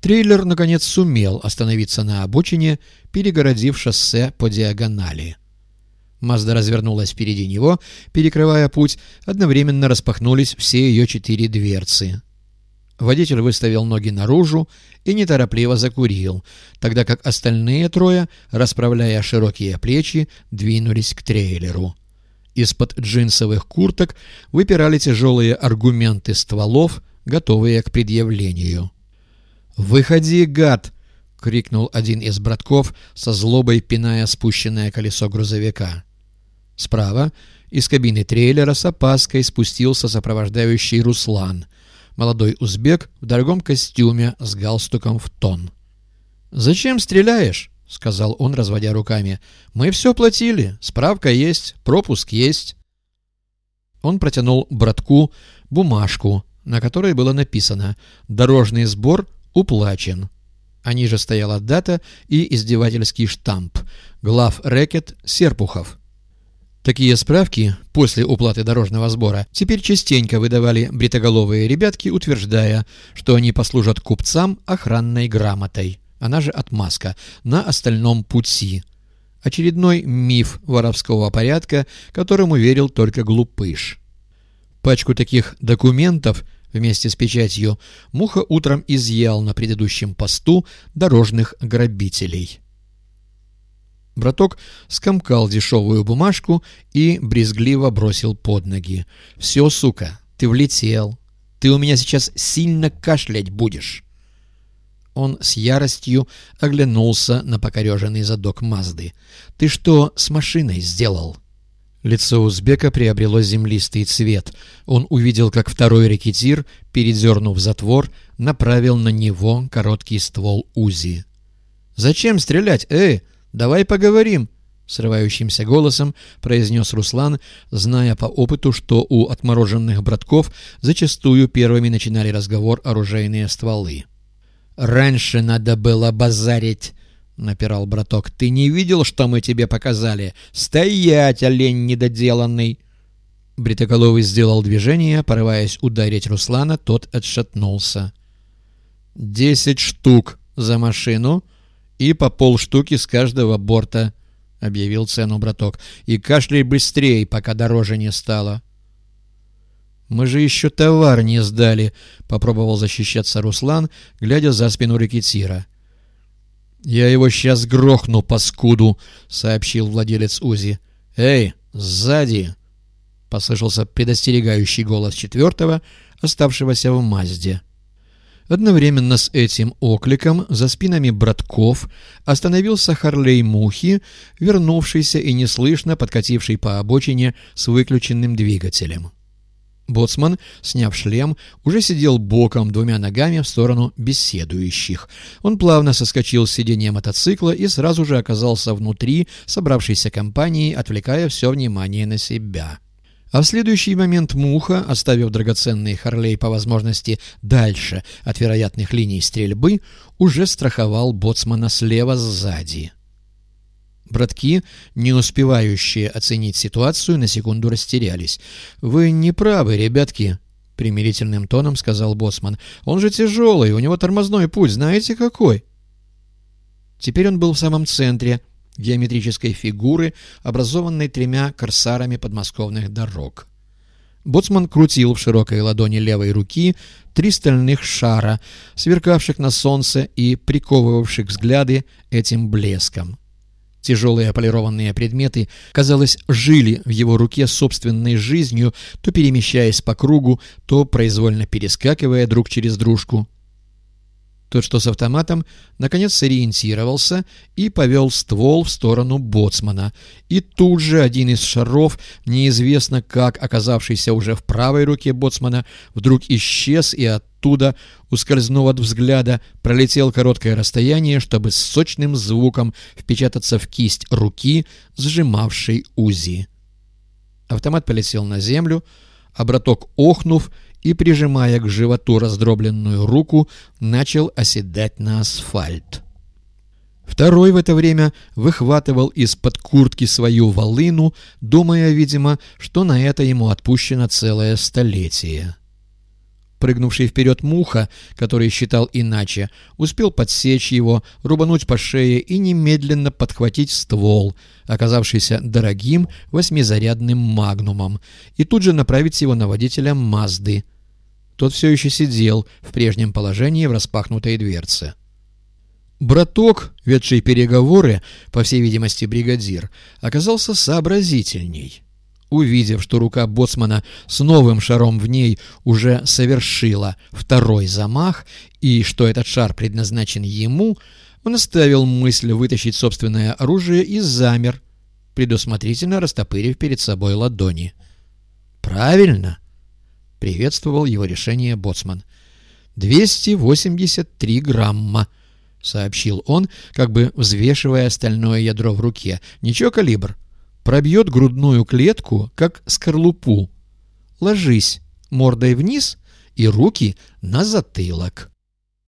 Трейлер, наконец, сумел остановиться на обочине, перегородив шоссе по диагонали. Мазда развернулась впереди него, перекрывая путь, одновременно распахнулись все ее четыре дверцы. Водитель выставил ноги наружу и неторопливо закурил, тогда как остальные трое, расправляя широкие плечи, двинулись к трейлеру. Из-под джинсовых курток выпирали тяжелые аргументы стволов, готовые к предъявлению. «Выходи, гад!» — крикнул один из братков, со злобой пиная спущенное колесо грузовика. Справа из кабины трейлера с опаской спустился сопровождающий Руслан, молодой узбек в дорогом костюме с галстуком в тон. «Зачем стреляешь?» — сказал он, разводя руками. «Мы все платили. Справка есть, пропуск есть». Он протянул братку бумажку, на которой было написано «Дорожный сбор уплачен». А ниже стояла дата и издевательский штамп «Глав рэкет Серпухов». Такие справки после уплаты дорожного сбора теперь частенько выдавали бритоголовые ребятки, утверждая, что они послужат купцам охранной грамотой, она же отмазка, на остальном пути. Очередной миф воровского порядка, которому верил только глупыш. Пачку таких документов вместе с печатью Муха утром изъял на предыдущем посту дорожных грабителей. Браток скомкал дешевую бумажку и брезгливо бросил под ноги. «Все, сука, ты влетел. Ты у меня сейчас сильно кашлять будешь». Он с яростью оглянулся на покореженный задок Мазды. «Ты что с машиной сделал?» Лицо узбека приобрело землистый цвет. Он увидел, как второй рекетир, передернув затвор, направил на него короткий ствол УЗИ. «Зачем стрелять, эй? «Давай поговорим», — срывающимся голосом произнес Руслан, зная по опыту, что у отмороженных братков зачастую первыми начинали разговор оружейные стволы. «Раньше надо было базарить», — напирал браток. «Ты не видел, что мы тебе показали? Стоять, олень недоделанный!» Бритоголовый сделал движение, порываясь ударить Руслана, тот отшатнулся. «Десять штук за машину и по полштуки с каждого борта», — объявил цену браток. «И кашляй быстрее, пока дороже не стало». «Мы же еще товар не сдали», — попробовал защищаться Руслан, глядя за спину рекетира. «Я его сейчас грохну, паскуду», — сообщил владелец УЗИ. «Эй, сзади!» — послышался предостерегающий голос четвертого, оставшегося в Мазде. Одновременно с этим окликом за спинами братков остановился Харлей Мухи, вернувшийся и неслышно подкативший по обочине с выключенным двигателем. Боцман, сняв шлем, уже сидел боком двумя ногами в сторону беседующих. Он плавно соскочил с сиденья мотоцикла и сразу же оказался внутри собравшейся компании, отвлекая все внимание на себя. А в следующий момент Муха, оставив драгоценный Харлей по возможности дальше от вероятных линий стрельбы, уже страховал боцмана слева сзади. Братки, не успевающие оценить ситуацию, на секунду растерялись. «Вы не правы, ребятки», — примирительным тоном сказал боцман. «Он же тяжелый, у него тормозной путь, знаете какой?» Теперь он был в самом центре, геометрической фигуры, образованной тремя корсарами подмосковных дорог. Боцман крутил в широкой ладони левой руки три стальных шара, сверкавших на солнце и приковывавших взгляды этим блеском. Тяжелые полированные предметы, казалось, жили в его руке собственной жизнью, то перемещаясь по кругу, то произвольно перескакивая друг через дружку. Тот, что с автоматом, наконец сориентировался и повел ствол в сторону боцмана. И тут же один из шаров, неизвестно как оказавшийся уже в правой руке боцмана, вдруг исчез и оттуда, ускользнув от взгляда, пролетел короткое расстояние, чтобы с сочным звуком впечататься в кисть руки, сжимавшей УЗИ. Автомат полетел на землю, а браток, охнув, и, прижимая к животу раздробленную руку, начал оседать на асфальт. Второй в это время выхватывал из-под куртки свою волыну, думая, видимо, что на это ему отпущено целое столетие. Прыгнувший вперед муха, который считал иначе, успел подсечь его, рубануть по шее и немедленно подхватить ствол, оказавшийся дорогим восьмизарядным магнумом, и тут же направить его на водителя Мазды. Тот все еще сидел в прежнем положении в распахнутой дверце. Браток, ведший переговоры, по всей видимости бригадир, оказался сообразительней. Увидев, что рука боцмана с новым шаром в ней уже совершила второй замах и что этот шар предназначен ему, он оставил мысль вытащить собственное оружие и замер, предусмотрительно растопырив перед собой ладони. «Правильно!» — приветствовал его решение боцман. «283 грамма!» — сообщил он, как бы взвешивая остальное ядро в руке. «Ничего, калибр? Пробьет грудную клетку, как скорлупу. Ложись мордой вниз и руки на затылок».